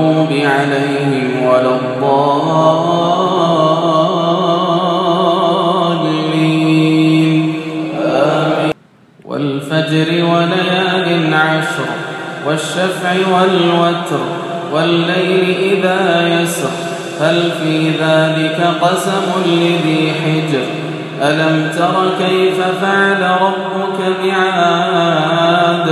المغضوب عليهم ولا الضالين. آمين. والفجر وليال عشر والشفع والوتر والليل إذا يسر. هل في ذلك قسم لذي حجر؟ ألم تر كيف فعل ربك بعاد؟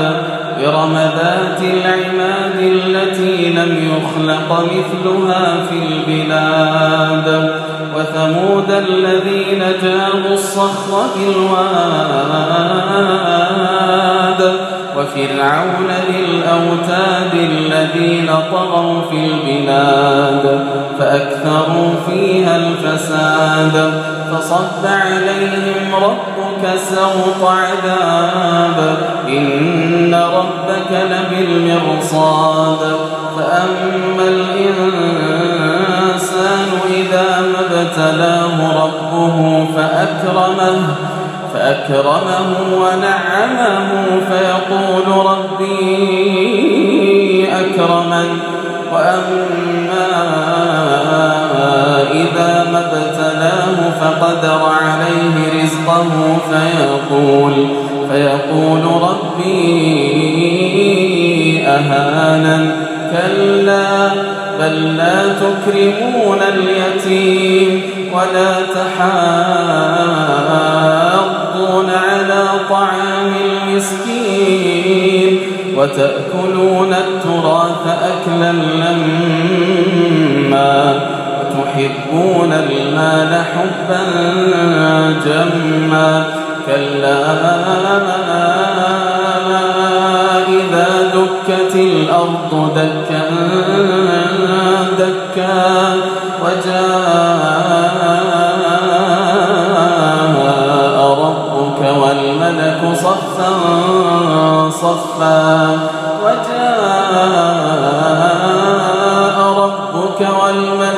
إرم ذات العماد التي لم يخلق مثلها في البلاد وثمود الذين جابوا الصخر بالواد وفرعون ذي الأوتاد الذين طغوا في البلاد فأكثروا فيها الفساد. فصب عليهم ربك سوط عذاب. إن ربك لبالمرصاد. فأما الإنسان إذا ما ابتلاه ربه فأكرمه فأكرمه ونعمه فيقول ربي أكرمن. وأما فقدر عليه رزقه فيقول فيقول ربي أهانا. كلا بل لا تكرمون اليتيم ولا تحاضون على طعام المسكين وتأكلون التراث أكلا لما وتحبون المال حبا جما. كلا إذا دكت الأرض دكا دكا وجاء ربك والملك صفا صفا. وجاء ربك والملك